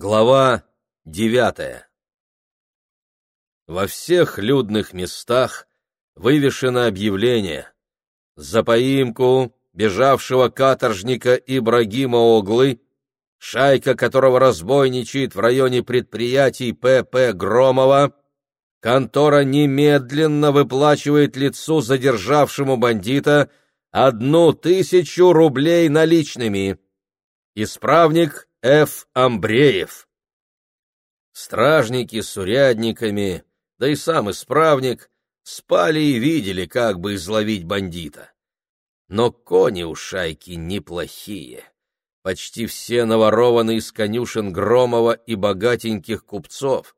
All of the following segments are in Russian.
Глава девятая Во всех людных местах вывешено объявление «За поимку бежавшего каторжника Ибрагима Оглы, шайка которого разбойничает в районе предприятий П.П. Громова, контора немедленно выплачивает лицу задержавшему бандита одну тысячу рублей наличными. Исправник Ф. Амбреев. Стражники с урядниками, да и сам исправник, спали и видели, как бы изловить бандита. Но кони у шайки неплохие. Почти все наворованы из конюшен Громова и богатеньких купцов.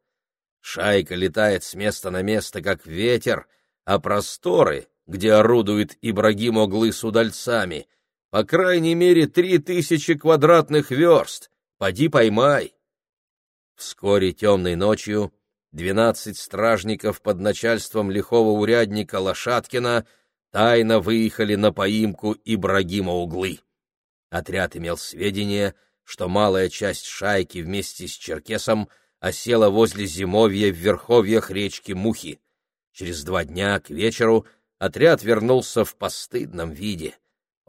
Шайка летает с места на место, как ветер, а просторы, где орудует Ибрагим Оглы с удальцами — по крайней мере, три тысячи квадратных верст. Поди поймай. Вскоре темной ночью двенадцать стражников под начальством лихого урядника Лошадкина тайно выехали на поимку Ибрагима Углы. Отряд имел сведения, что малая часть шайки вместе с Черкесом осела возле зимовья в верховьях речки Мухи. Через два дня к вечеру отряд вернулся в постыдном виде —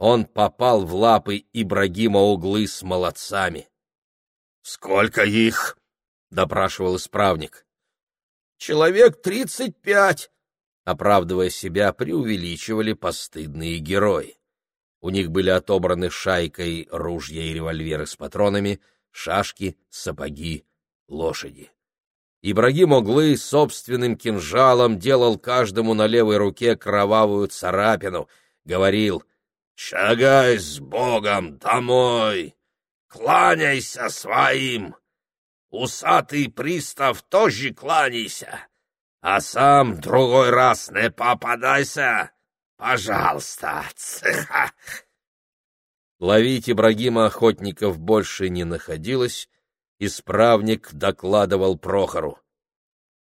он попал в лапы Ибрагима Углы с молодцами. — Сколько их? — допрашивал исправник. — Человек тридцать пять, — оправдывая себя, преувеличивали постыдные герои. У них были отобраны шайкой ружья и револьверы с патронами, шашки, сапоги, лошади. Ибрагим Оглы собственным кинжалом делал каждому на левой руке кровавую царапину, говорил Шагай с Богом домой, кланяйся своим. Усатый пристав тоже кланяйся, а сам другой раз не попадайся. Пожалуйста, цеха. Ловить Ибрагима охотников больше не находилось, исправник докладывал Прохору.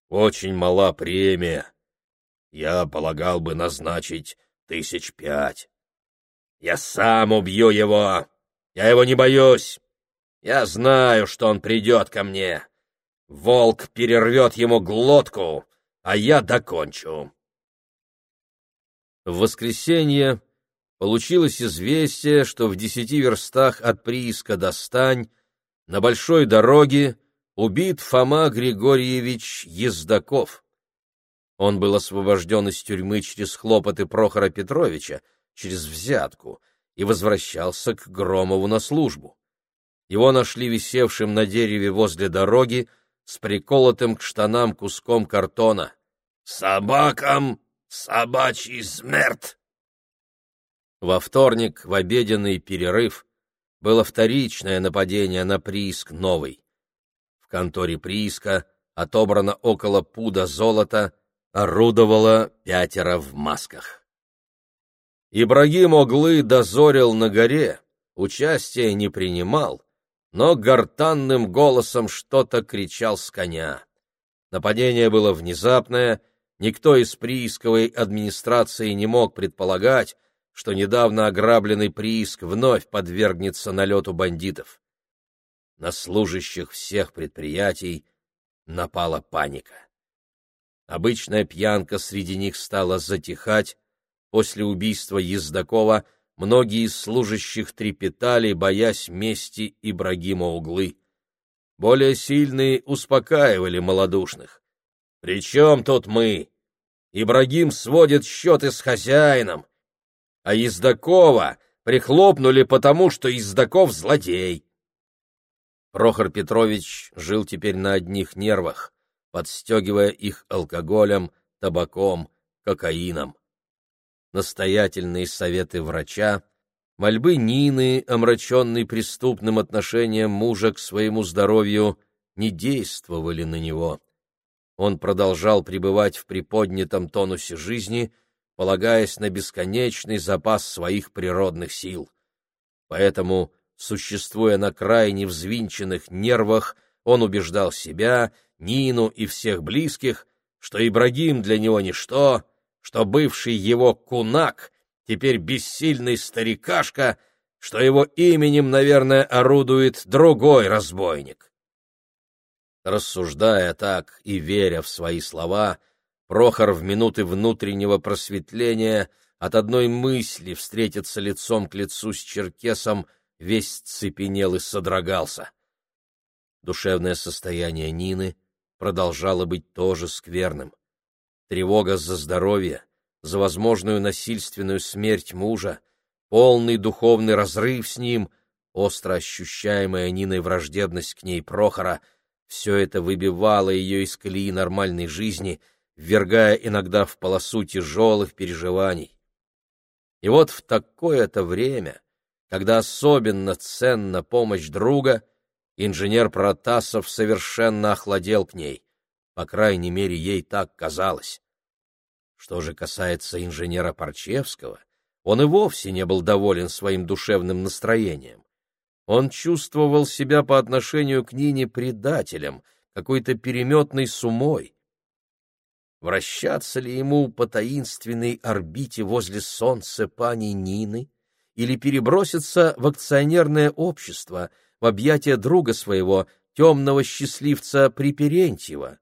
Очень мала премия. Я полагал бы назначить тысяч пять. Я сам убью его. Я его не боюсь. Я знаю, что он придет ко мне. Волк перервет ему глотку, а я докончу. В воскресенье получилось известие, что в десяти верстах от прииска до Стань на большой дороге убит Фома Григорьевич Ездаков. Он был освобожден из тюрьмы через хлопоты Прохора Петровича, через взятку и возвращался к Громову на службу. Его нашли висевшим на дереве возле дороги с приколотым к штанам куском картона. «Собакам собачий смерть!» Во вторник, в обеденный перерыв, было вторичное нападение на прииск новый. В конторе прииска отобрано около пуда золота, орудовало пятеро в масках. Ибрагим Оглы дозорил на горе, участия не принимал, но гортанным голосом что-то кричал с коня. Нападение было внезапное, никто из приисковой администрации не мог предполагать, что недавно ограбленный прииск вновь подвергнется налету бандитов. На служащих всех предприятий напала паника. Обычная пьянка среди них стала затихать, После убийства Ездакова многие из служащих трепетали, боясь мести Ибрагима Углы. Более сильные успокаивали малодушных. «При чем тут мы? Ибрагим сводит счеты с хозяином, а Ездакова прихлопнули потому, что Ездаков злодей». Прохор Петрович жил теперь на одних нервах, подстегивая их алкоголем, табаком, кокаином настоятельные советы врача, мольбы Нины, омраченной преступным отношением мужа к своему здоровью, не действовали на него. Он продолжал пребывать в приподнятом тонусе жизни, полагаясь на бесконечный запас своих природных сил. Поэтому, существуя на крайне взвинченных нервах, он убеждал себя, Нину и всех близких, что Ибрагим для него ничто, что бывший его кунак теперь бессильный старикашка, что его именем, наверное, орудует другой разбойник. Рассуждая так и веря в свои слова, Прохор в минуты внутреннего просветления от одной мысли встретиться лицом к лицу с черкесом весь цепенел и содрогался. Душевное состояние Нины продолжало быть тоже скверным. Тревога за здоровье, за возможную насильственную смерть мужа, полный духовный разрыв с ним, остро ощущаемая Ниной враждебность к ней Прохора — все это выбивало ее из колеи нормальной жизни, ввергая иногда в полосу тяжелых переживаний. И вот в такое-то время, когда особенно ценна помощь друга, инженер Протасов совершенно охладел к ней. По крайней мере, ей так казалось. Что же касается инженера Парчевского, он и вовсе не был доволен своим душевным настроением. Он чувствовал себя по отношению к Нине предателем, какой-то переметной сумой. Вращаться ли ему по таинственной орбите возле солнца пани Нины или переброситься в акционерное общество, в объятия друга своего, темного счастливца Приперентьева?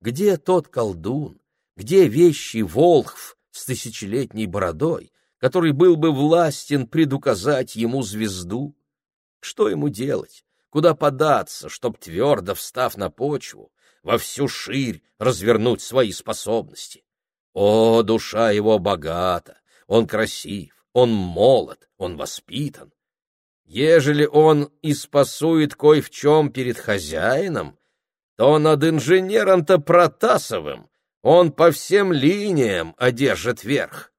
Где тот колдун, где вещий Волхв с тысячелетней бородой, который был бы властен предуказать ему звезду? Что ему делать? Куда податься, чтоб, твердо встав на почву, во всю ширь развернуть свои способности? О, душа его богата, он красив, он молод, он воспитан. Ежели он и спасует кой в чем перед хозяином, то над инженером-то Протасовым он по всем линиям одержит верх.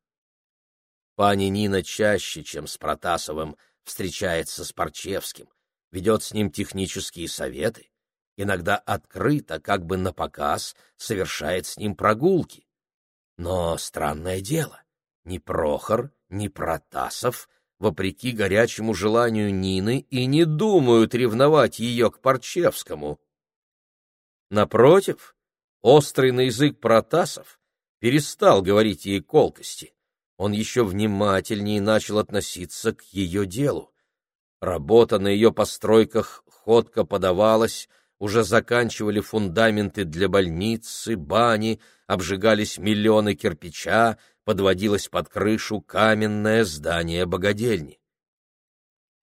Пани Нина чаще, чем с Протасовым, встречается с Парчевским, ведет с ним технические советы, иногда открыто, как бы на показ, совершает с ним прогулки. Но странное дело, ни Прохор, ни Протасов, вопреки горячему желанию Нины, и не думают ревновать ее к Парчевскому. Напротив, острый на язык Протасов перестал говорить ей колкости он еще внимательнее начал относиться к ее делу. Работа на ее постройках ходко подавалась, уже заканчивали фундаменты для больницы, бани, обжигались миллионы кирпича, подводилось под крышу каменное здание богадельни.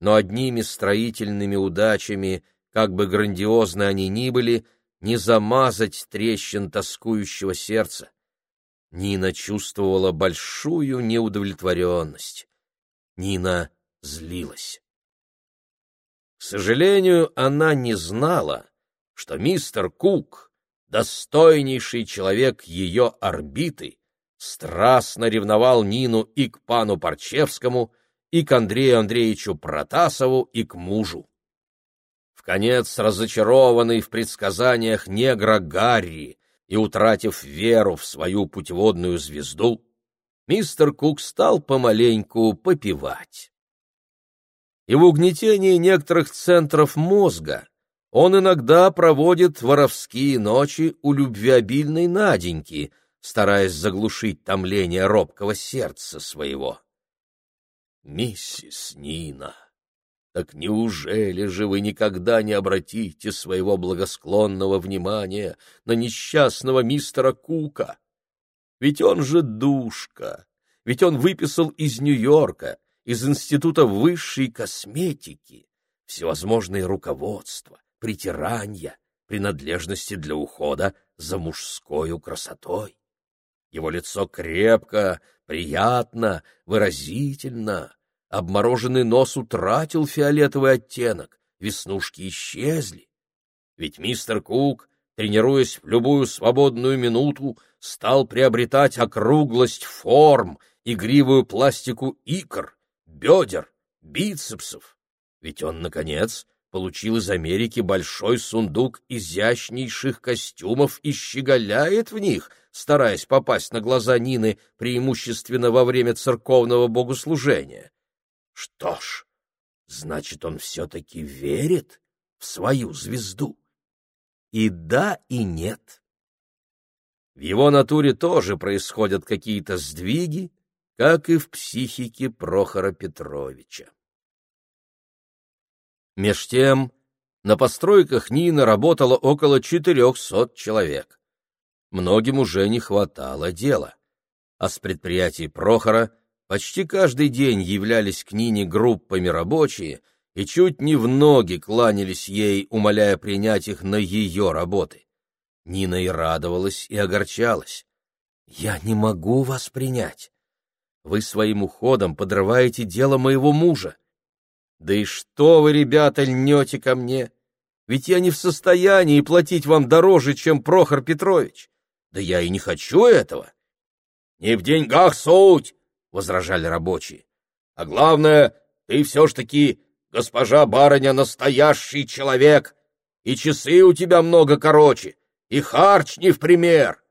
Но одними строительными удачами, как бы грандиозны они ни были, не замазать трещин тоскующего сердца. Нина чувствовала большую неудовлетворенность. Нина злилась. К сожалению, она не знала, что мистер Кук, достойнейший человек ее орбиты, страстно ревновал Нину и к пану Парчевскому, и к Андрею Андреевичу Протасову, и к мужу. Конец разочарованный в предсказаниях негра Гарри, и утратив веру в свою путеводную звезду, мистер Кук стал помаленьку попивать. И в угнетении некоторых центров мозга он иногда проводит воровские ночи у любвеобильной Наденьки, стараясь заглушить томление робкого сердца своего. «Миссис Нина», так неужели же вы никогда не обратите своего благосклонного внимания на несчастного мистера Кука? Ведь он же душка, ведь он выписал из Нью-Йорка, из Института высшей косметики, всевозможные руководства, притирания, принадлежности для ухода за мужской красотой. Его лицо крепко, приятно, выразительно, Обмороженный нос утратил фиолетовый оттенок, веснушки исчезли. Ведь мистер Кук, тренируясь в любую свободную минуту, стал приобретать округлость форм, игривую пластику икр, бедер, бицепсов. Ведь он, наконец, получил из Америки большой сундук изящнейших костюмов и щеголяет в них, стараясь попасть на глаза Нины преимущественно во время церковного богослужения. Что ж, значит, он все-таки верит в свою звезду. И да, и нет. В его натуре тоже происходят какие-то сдвиги, как и в психике Прохора Петровича. Меж тем на постройках Нина работало около 400 человек. Многим уже не хватало дела. А с предприятий Прохора почти каждый день являлись к Нине группами рабочие и чуть не в ноги кланялись ей, умоляя принять их на ее работы. Нина и радовалась, и огорчалась. «Я не могу вас принять. Вы своим уходом подрываете дело моего мужа. Да и что вы, ребята, льнете ко мне? Ведь я не в состоянии платить вам дороже, чем Прохор Петрович. Да я и не хочу этого. Не в деньгах суть, возражали рабочие. А главное, ты все ж таки, госпожа барыня, настоящий человек, и часы у тебя много короче, и харч не в пример.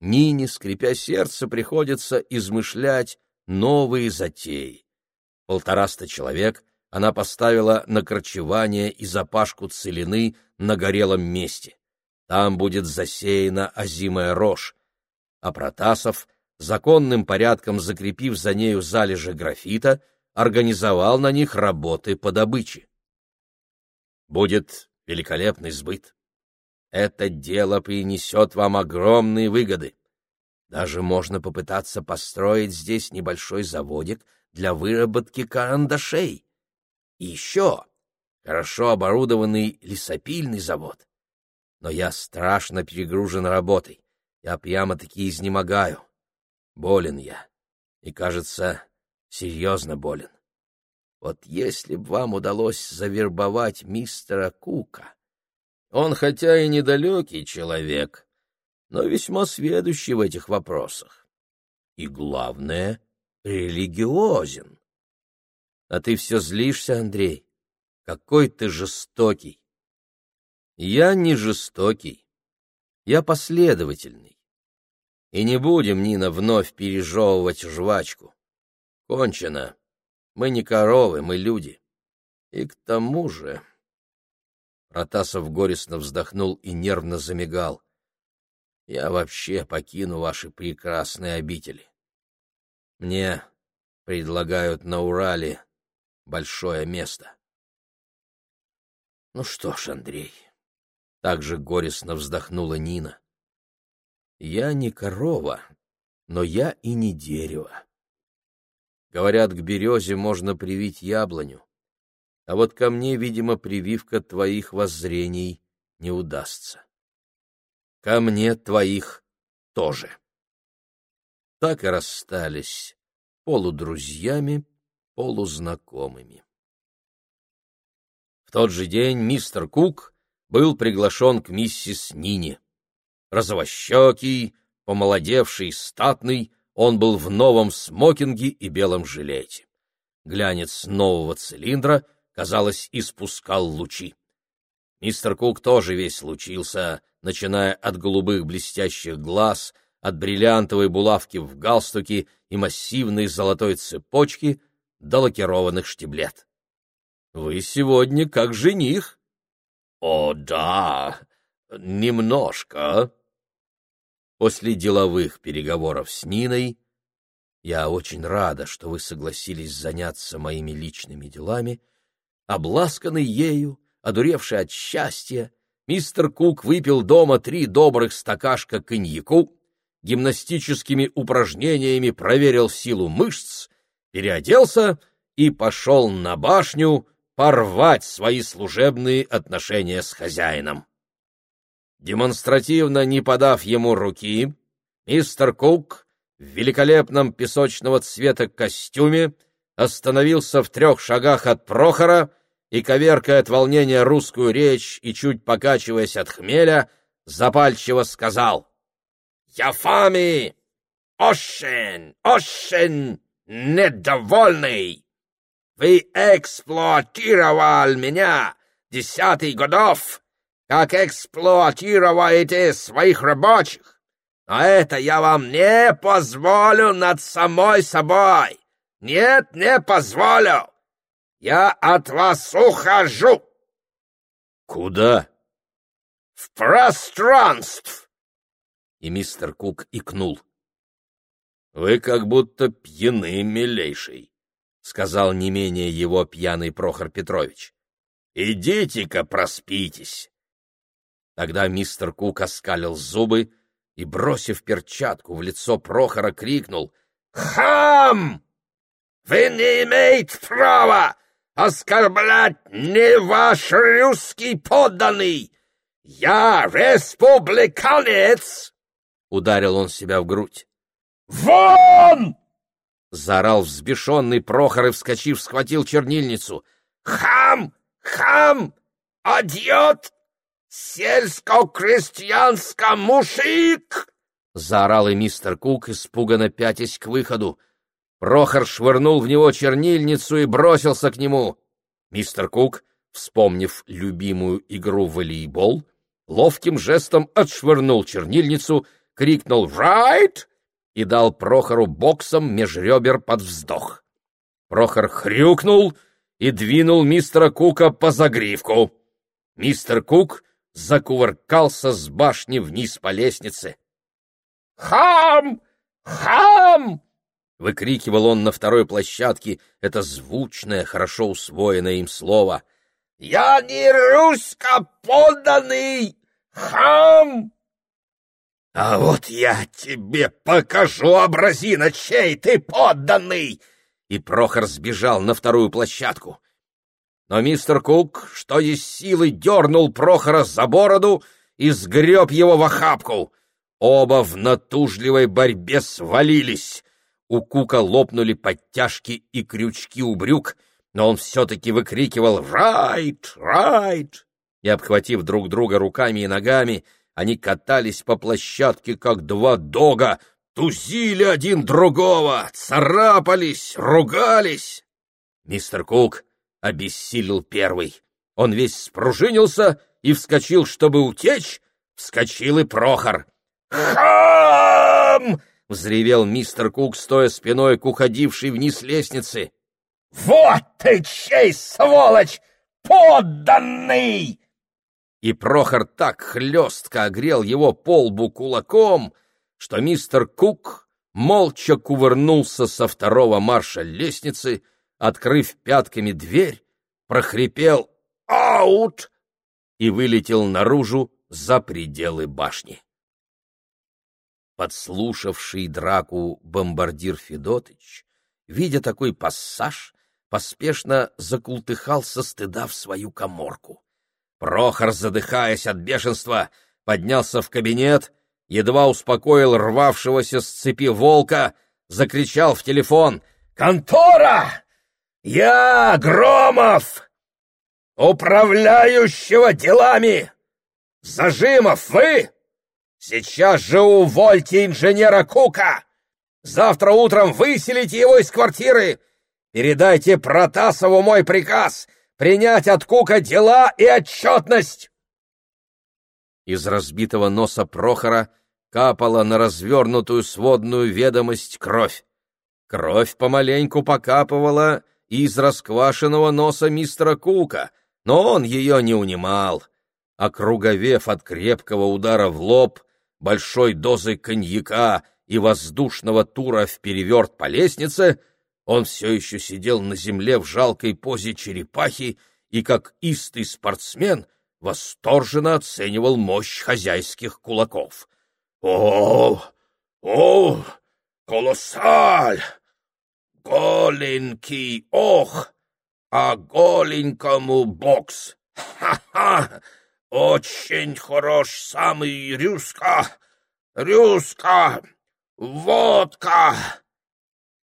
Нине, скрипя сердце, приходится измышлять новые затеи полтораста человек она поставила на корчевание и запашку целины на горелом месте. Там будет засеяна озимая рожь. А Протасов, законным порядком закрепив за нею залежи графита, организовал на них работы по добыче. Будет великолепный сбыт. Это дело принесет вам огромные выгоды. Даже можно попытаться построить здесь небольшой заводик для выработки карандашей. И еще хорошо оборудованный лесопильный завод. Но я страшно перегружен работой. Я прямо-таки изнемогаю. Болен я. И, кажется, серьезно болен. Вот если б вам удалось завербовать мистера Кука... Он хотя и недалекий человек, но весьма сведущий в этих вопросах. И главное, религиозен. А ты все злишься, Андрей? Какой ты жестокий. Я не жестокий. Я последовательный. И не будем, Нина, вновь пережевывать жвачку. Кончено. Мы не коровы, мы люди. И к тому же... Протасов горестно вздохнул и нервно замигал. Я вообще покину ваши прекрасные обители. Мне предлагают на Урале большое место. Ну что ж, Андрей, так же горестно вздохнула Нина. Я не корова, но я и не дерево. Говорят, к березе можно привить яблоню, а вот ко мне, видимо, прививка твоих воззрений не удастся. Ко мне твоих тоже так и расстались полудрузьями, полузнакомыми. В тот же день мистер Кук был приглашен к миссис Нине. Розовощекий, помолодевший, статный, он был в новом смокинге и белом жилете. Глянец нового цилиндра, казалось, испускал лучи. Мистер Кук тоже весь лучился, начиная от голубых блестящих глаз — от бриллиантовой булавки в галстуке и массивной золотой цепочки до лакированных штиблет. «Вы сегодня как жених?» «О, да, немножко». После деловых переговоров с Ниной я очень рада, что вы согласились заняться моими личными делами. Обласканный ею, одуревший от счастья, мистер Кук выпил дома три добрых стакашка коньяку, гимнастическими упражнениями проверил силу мышц, переоделся и пошел на башню порвать свои служебные отношения с хозяином. Демонстративно не подав ему руки, мистер Кук в великолепном песочного цвета костюме остановился в трех шагах от Прохора и, коверкая от волнения русскую речь и чуть покачиваясь от хмеля, запальчиво сказал — я вами очень, очень недовольный. Вы эксплуатировал меня десятый годов, как эксплуатируете своих рабочих. Но это я вам не позволю над самой собой. Нет, не позволю. Я от вас ухожу. Куда? В пространство и мистер Кук икнул. — Вы как будто пьяны, милейший, — сказал не менее его пьяный Прохор Петрович. — Идите-ка проспитесь. Тогда мистер Кук оскалил зубы и, бросив перчатку в лицо Прохора, крикнул «Хам! Вы не имеете права оскорблять не ваш русский подданный! Я республиканец!» Ударил он себя в грудь. «Вон!» — заорал взбешенный Прохор и, вскочив, схватил чернильницу. «Хам! Хам! Адьот! Сельско-крестьянска мужик!» — заорал и мистер Кук, испуганно пятясь к выходу. Прохор швырнул в него чернильницу и бросился к нему. Мистер Кук, вспомнив любимую игру в волейбол, ловким жестом отшвырнул чернильницу, крикнул «Right!» и дал Прохору боксом меж ребер под вздох. Прохор хрюкнул и двинул мистера Кука по загривку. Мистер Кук закувыркался с башни вниз по лестнице. «Хам! Хам!» — выкрикивал он на второй площадке это звучное, хорошо усвоенное им слово. «Я не русско подданный! Хам!» «А вот я тебе покажу, образина, чей ты подданный!» И Прохор сбежал на вторую площадку. Но мистер Кук, что есть силы, дернул Прохора за бороду и сгреб его в охапку. Оба в натужливой борьбе свалились. У Кука лопнули подтяжки и крючки у брюк, но он все-таки выкрикивал «Райт! Райт!» и, обхватив друг друга руками и ногами, они катались по площадке, как два дога, тузили один другого, царапались, ругались. Мистер Кук обессилел первый. Он весь спружинился и вскочил, чтобы утечь. Вскочил и Прохор. «Хам!» — взревел мистер Кук, стоя спиной к уходившей вниз лестнице. «Вот ты чей, сволочь! Подданный!» и Прохор так хлестко огрел его полбу кулаком, что мистер Кук молча кувырнулся со второго марша лестницы, открыв пятками дверь, прохрипел «Аут!» и вылетел наружу за пределы башни. Подслушавший драку бомбардир Федотыч, видя такой пассаж, поспешно закултыхал со стыда в свою коморку. Прохор, задыхаясь от бешенства, поднялся в кабинет, едва успокоил рвавшегося с цепи волка, закричал в телефон «Контора! Я Громов! Управляющего делами! Зажимов вы! Сейчас же увольте инженера Кука! Завтра утром выселите его из квартиры! Передайте Протасову мой приказ!» принять от Кука дела и отчетность!» Из разбитого носа Прохора капала на развернутую сводную ведомость кровь. Кровь помаленьку покапывала из расквашенного носа мистера Кука, но он ее не унимал. Округовев от крепкого удара в лоб, большой дозы коньяка и воздушного тура в переверт по лестнице — он все еще сидел на земле в жалкой позе черепахи и, как истый спортсмен, восторженно оценивал мощь хозяйских кулаков. «О, о, колоссаль! Голенький, ох! А голенькому бокс! Ха-ха! Очень хорош самый рюска! Рюска! Водка!»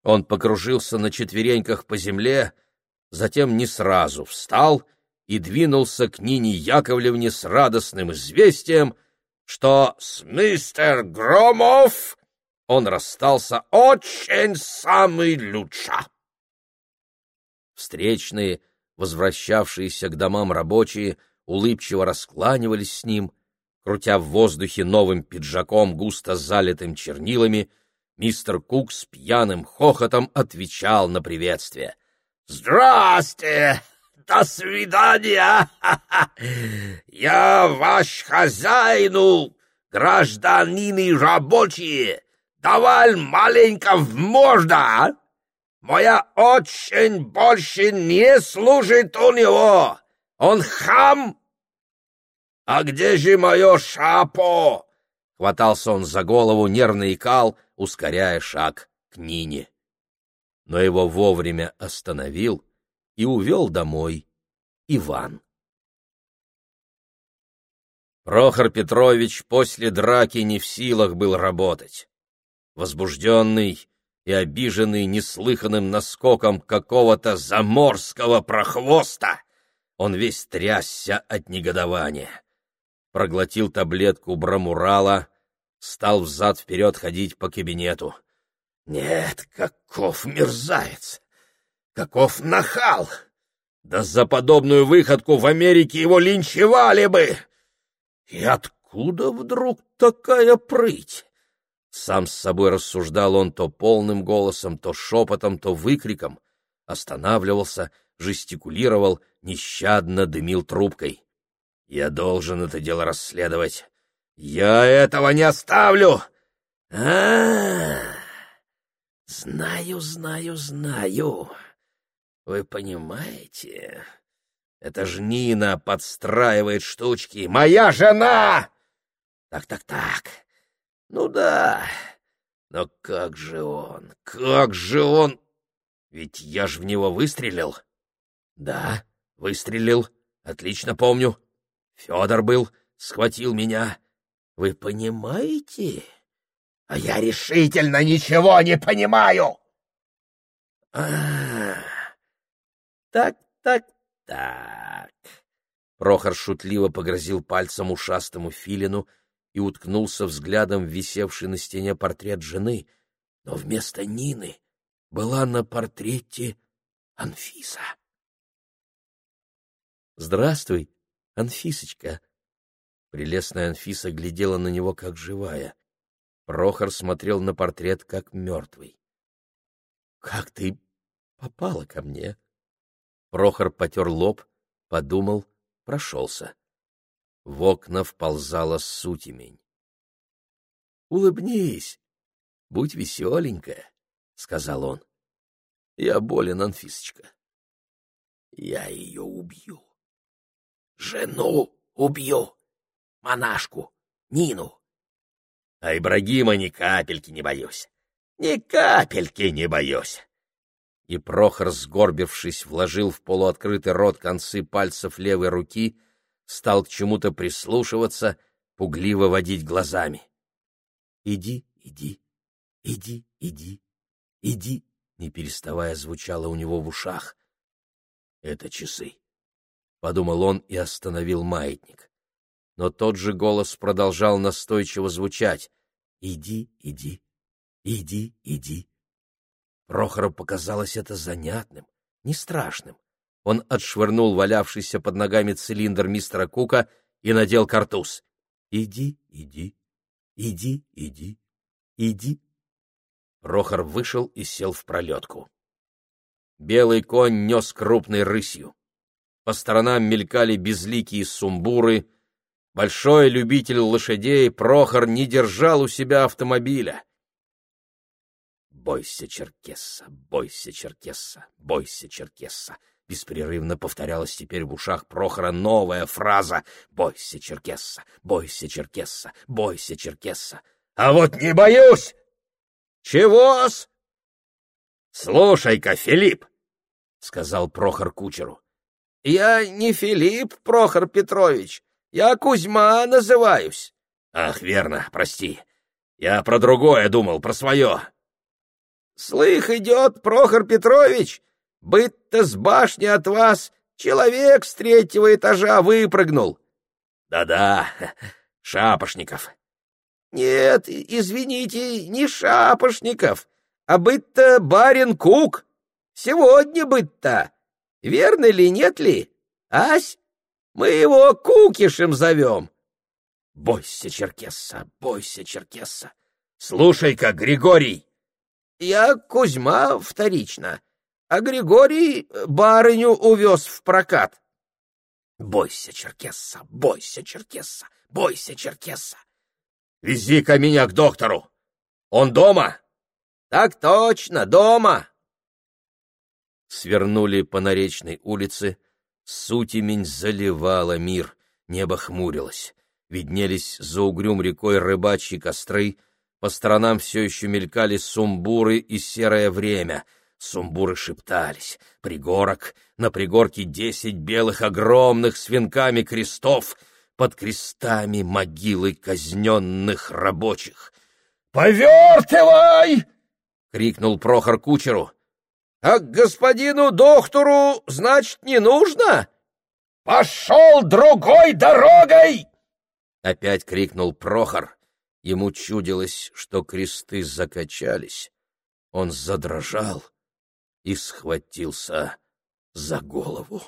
Он покружился на четвереньках по земле, затем не сразу встал и двинулся к Нине Яковлевне с радостным известием, что с мистер Громов он расстался очень самый лучше. Встречные, возвращавшиеся к домам рабочие, улыбчиво раскланивались с ним, крутя в воздухе новым пиджаком, густо залитым чернилами — Мистер Кук с пьяным хохотом отвечал на приветствие. «Здрасте! До свидания! Я ваш хозяину, гражданины рабочие, давал маленько в можно. А? Моя очень больше не служит у него. Он хам! А где же мое шапо? Хватался он за голову, нервно икал, ускоряя шаг к Нине. Но его вовремя остановил и увел домой Иван. Прохор Петрович после драки не в силах был работать. Возбужденный и обиженный неслыханным наскоком какого-то заморского прохвоста, он весь трясся от негодования. Проглотил таблетку брамурала, стал взад-вперед ходить по кабинету. Нет, каков мерзавец! Каков нахал! Да за подобную выходку в Америке его линчевали бы! И откуда вдруг такая прыть? Сам с собой рассуждал он то полным голосом, то шепотом, то выкриком, останавливался, жестикулировал, нещадно дымил трубкой. «Я должен это дело расследовать. Я этого не оставлю!» а, -а, -а Знаю, знаю, знаю. Вы понимаете? Это ж Нина подстраивает штучки. Моя жена! Так-так-так. Ну да. Но как же он? Как же он? Ведь я ж в него выстрелил. Да, выстрелил. Отлично помню. Федор был, схватил меня. Вы понимаете? А я решительно ничего не понимаю. А, так, так, так. Прохор шутливо погрозил пальцем ушастому филину и уткнулся взглядом в висевший на стене портрет жены, но вместо Нины была на портрете Анфиса. «Здравствуй, Анфисочка!» Прелестная Анфиса глядела на него, как живая. Прохор смотрел на портрет, как мертвый. — Как ты попала ко мне? Прохор потер лоб, подумал, прошелся. В окна вползала сутемень. — Улыбнись, будь веселенькая, — сказал он. — Я болен, Анфисочка. Я ее убью. Жену убью, монашку, Нину. А Ибрагима ни капельки не боюсь. Ни капельки не боюсь. И Прохор, сгорбившись, вложил в полуоткрытый рот концы пальцев левой руки, стал к чему-то прислушиваться, пугливо водить глазами. «Иди, иди, иди, иди, иди», не переставая звучало у него в ушах. «Это часы», — подумал он и остановил маятник но тот же голос продолжал настойчиво звучать. «Иди, иди, иди, иди». Прохору показалось это занятным, не страшным. Он отшвырнул валявшийся под ногами цилиндр мистера Кука и надел картуз. «Иди, иди, иди, иди, иди». Прохор вышел и сел в пролетку. Белый конь нес крупной рысью. По сторонам мелькали безликие сумбуры, Большой любитель лошадей, Прохор не держал у себя автомобиля. «Бойся, Черкесса, бойся, Черкесса, бойся, Черкесса!» Беспрерывно повторялась теперь в ушах Прохора новая фраза «Бойся, Черкесса, бойся, Черкесса, бойся, Черкесса!» «А вот не боюсь!» «Чего-с?» «Слушай-ка, Филипп!» — сказал Прохор кучеру. «Я не Филипп, Прохор Петрович, я Кузьма называюсь. Ах, верно, прости. Я про другое думал, про свое. Слых идет, Прохор Петрович, быть-то с башни от вас человек с третьего этажа выпрыгнул. Да-да, Шапошников. Нет, извините, не Шапошников, а быть-то барин Кук. Сегодня быть-то. Верно ли, нет ли? Ась? Мы его Кукишем зовем. Бойся, Черкесса, бойся, Черкесса. Слушай-ка, Григорий. Я Кузьма вторично, а Григорий барыню увез в прокат. Бойся, Черкесса, бойся, Черкесса, бойся, Черкесса. Вези-ка меня к доктору. Он дома? Так точно, дома. Свернули по Наречной улице, Сутемень заливала мир, небо хмурилось. Виднелись за угрюм рекой рыбачьи костры, по сторонам все еще мелькали сумбуры и серое время. Сумбуры шептались. Пригорок, на пригорке десять белых огромных с венками крестов, под крестами могилы казненных рабочих. «Повертывай!» — крикнул Прохор кучеру. «А к господину доктору, значит, не нужно?» «Пошел другой дорогой!» Опять крикнул Прохор. Ему чудилось, что кресты закачались. Он задрожал и схватился за голову.